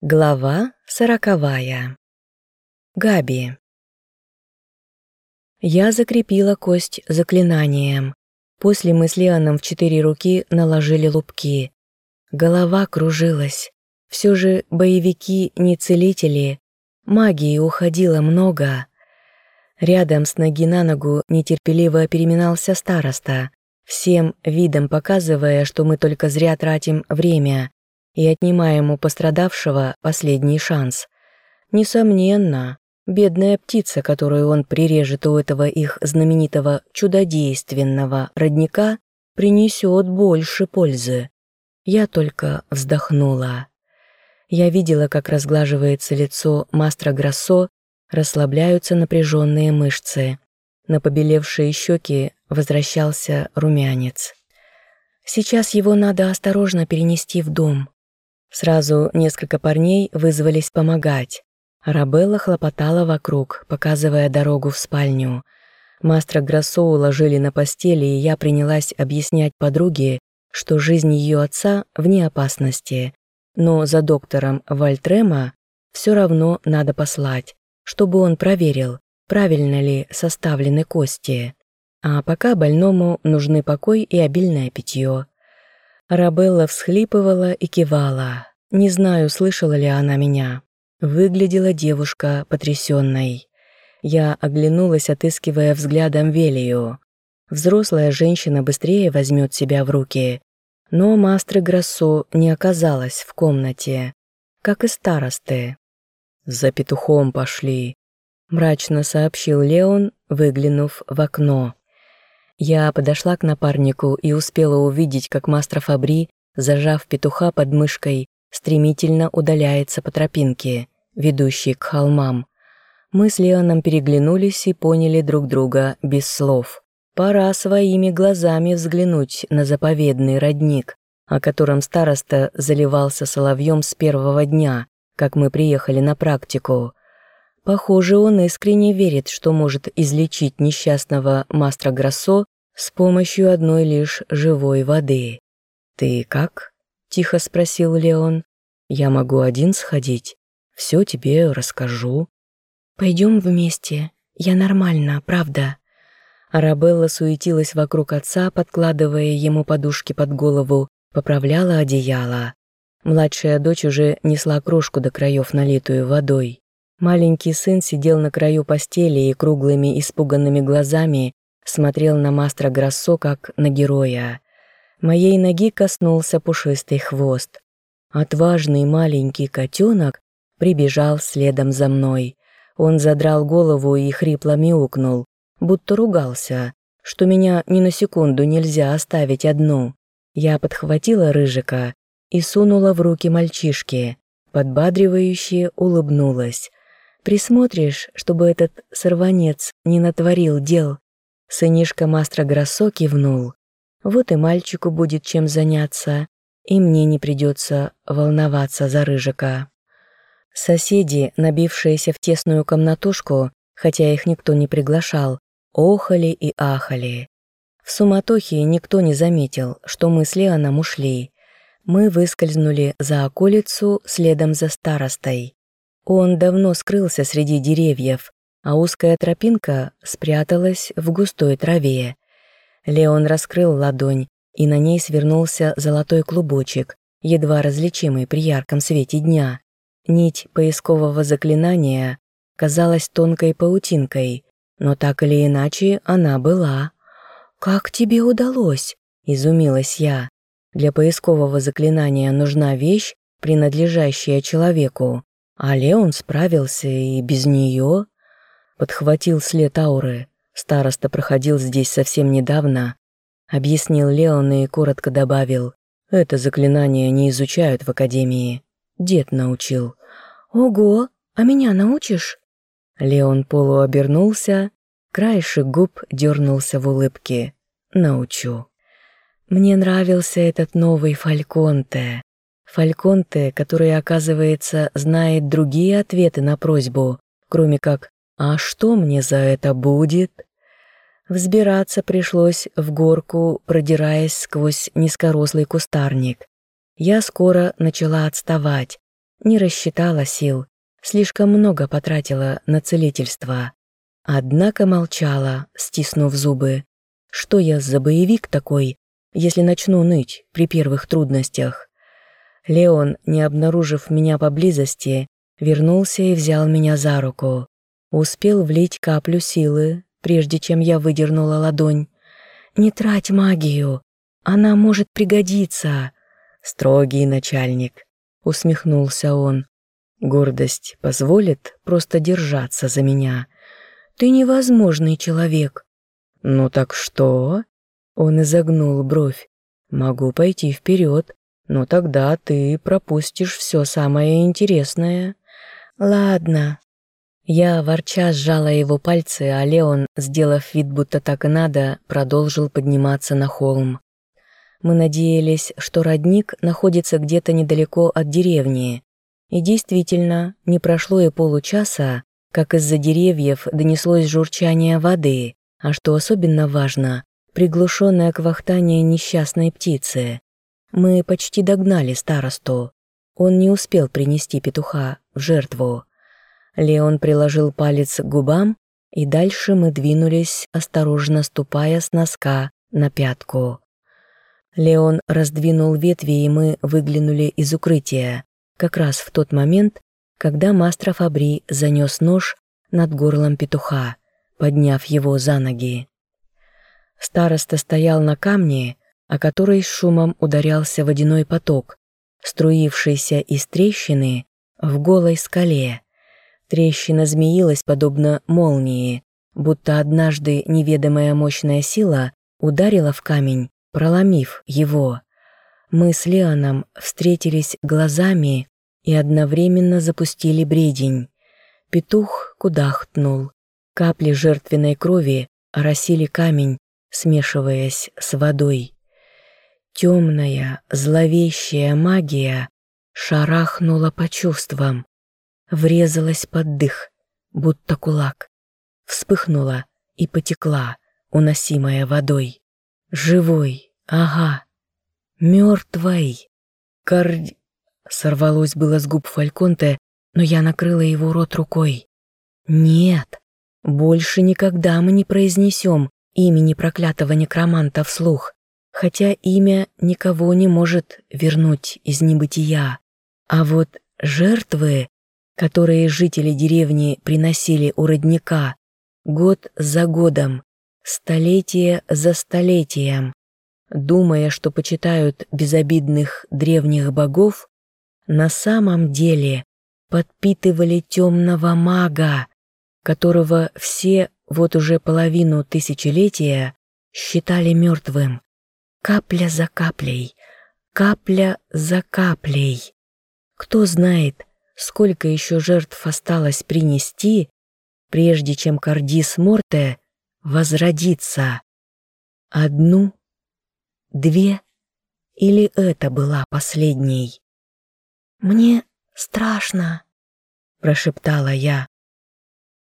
Глава сороковая. Габи. Я закрепила кость заклинанием. После мы с Леоном в четыре руки наложили лупки. Голова кружилась. Все же боевики не целители. Магии уходило много. Рядом с ноги на ногу нетерпеливо переминался староста, всем видом показывая, что мы только зря тратим время и отнимаем у пострадавшего последний шанс. Несомненно, бедная птица, которую он прирежет у этого их знаменитого чудодейственного родника, принесет больше пользы. Я только вздохнула. Я видела, как разглаживается лицо мастера Гроссо, расслабляются напряженные мышцы. На побелевшие щеки возвращался румянец. Сейчас его надо осторожно перенести в дом. Сразу несколько парней вызвались помогать. Арабелла хлопотала вокруг, показывая дорогу в спальню. Мастера Гроссо уложили на постели, и я принялась объяснять подруге, что жизнь ее отца вне опасности. Но за доктором Вальтрема все равно надо послать, чтобы он проверил, правильно ли составлены кости. А пока больному нужны покой и обильное питье. Арабелла всхлипывала и кивала. Не знаю, слышала ли она меня. Выглядела девушка потрясенной. Я оглянулась, отыскивая взглядом Велию. Взрослая женщина быстрее возьмет себя в руки. Но мастры Гроссо не оказалась в комнате, как и старосты. «За петухом пошли», — мрачно сообщил Леон, выглянув в окно. Я подошла к напарнику и успела увидеть, как мастер Фабри, зажав петуха под мышкой, стремительно удаляется по тропинке, ведущей к холмам. Мы с Леоном переглянулись и поняли друг друга без слов. Пора своими глазами взглянуть на заповедный родник, о котором староста заливался соловьем с первого дня, как мы приехали на практику. Похоже, он искренне верит, что может излечить несчастного мастера Гроссо с помощью одной лишь живой воды. «Ты как?» — тихо спросил Леон. «Я могу один сходить. Все тебе расскажу». «Пойдем вместе. Я нормально, правда». Арабелла суетилась вокруг отца, подкладывая ему подушки под голову, поправляла одеяло. Младшая дочь уже несла крошку до краев, налитую водой. Маленький сын сидел на краю постели и круглыми испуганными глазами смотрел на мастера Гроссо как на героя. Моей ноги коснулся пушистый хвост. Отважный маленький котенок прибежал следом за мной. Он задрал голову и хрипло мяукнул, будто ругался, что меня ни на секунду нельзя оставить одну. Я подхватила рыжика и сунула в руки мальчишки, подбадривающе улыбнулась. Присмотришь, чтобы этот сорванец не натворил дел. Сынишка мастера Гроссо кивнул. Вот и мальчику будет чем заняться, и мне не придется волноваться за рыжика. Соседи, набившиеся в тесную комнатушку, хотя их никто не приглашал, охали и ахали. В суматохе никто не заметил, что мы с Леоном ушли. Мы выскользнули за околицу следом за старостой. Он давно скрылся среди деревьев, а узкая тропинка спряталась в густой траве. Леон раскрыл ладонь, и на ней свернулся золотой клубочек, едва различимый при ярком свете дня. Нить поискового заклинания казалась тонкой паутинкой, но так или иначе она была. «Как тебе удалось?» – изумилась я. Для поискового заклинания нужна вещь, принадлежащая человеку, а Леон справился и без нее. Подхватил след ауры. Староста проходил здесь совсем недавно. Объяснил Леон и коротко добавил. Это заклинание не изучают в академии. Дед научил. Ого, а меня научишь? Леон полуобернулся, краешек губ дернулся в улыбке. Научу. Мне нравился этот новый Фальконте. Фальконте, который, оказывается, знает другие ответы на просьбу, кроме как «А что мне за это будет?» Взбираться пришлось в горку, продираясь сквозь низкорослый кустарник. Я скоро начала отставать. Не рассчитала сил, слишком много потратила на целительство. Однако молчала, стиснув зубы. Что я за боевик такой, если начну ныть при первых трудностях? Леон, не обнаружив меня поблизости, вернулся и взял меня за руку. Успел влить каплю силы, прежде чем я выдернула ладонь. «Не трать магию, она может пригодиться», — строгий начальник. Усмехнулся он. «Гордость позволит просто держаться за меня. Ты невозможный человек». «Ну так что?» Он изогнул бровь. «Могу пойти вперед, но тогда ты пропустишь все самое интересное». «Ладно». Я, ворча, сжала его пальцы, а Леон, сделав вид, будто так и надо, продолжил подниматься на холм. Мы надеялись, что родник находится где-то недалеко от деревни. И действительно, не прошло и получаса, как из-за деревьев донеслось журчание воды, а что особенно важно, приглушенное квахтание несчастной птицы. Мы почти догнали старосту. Он не успел принести петуха в жертву. Леон приложил палец к губам, и дальше мы двинулись, осторожно ступая с носка на пятку. Леон раздвинул ветви, и мы выглянули из укрытия, как раз в тот момент, когда мастер Фабри занес нож над горлом петуха, подняв его за ноги. Староста стоял на камне, о который с шумом ударялся водяной поток, струившийся из трещины в голой скале. Трещина змеилась подобно молнии, будто однажды неведомая мощная сила ударила в камень, проломив его. Мы с Леоном встретились глазами и одновременно запустили бредень. Петух кудахтнул. Капли жертвенной крови оросили камень, смешиваясь с водой. Темная, зловещая магия шарахнула по чувствам, врезалась под дых, будто кулак, вспыхнула и потекла, уносимая водой. Живой, ага, мертвой. Кард... Сорвалось было с губ Фальконте, но я накрыла его рот рукой. Нет, больше никогда мы не произнесем имени проклятого некроманта вслух, хотя имя никого не может вернуть из небытия. А вот жертвы, которые жители деревни приносили у родника, год за годом, столетие за столетием, думая, что почитают безобидных древних богов, на самом деле подпитывали темного мага, которого все вот уже половину тысячелетия считали мертвым. Капля за каплей, капля за каплей. Кто знает, сколько еще жертв осталось принести, прежде чем Кардис Морте возродится. Одну, две или это была последней? «Мне страшно», — прошептала я.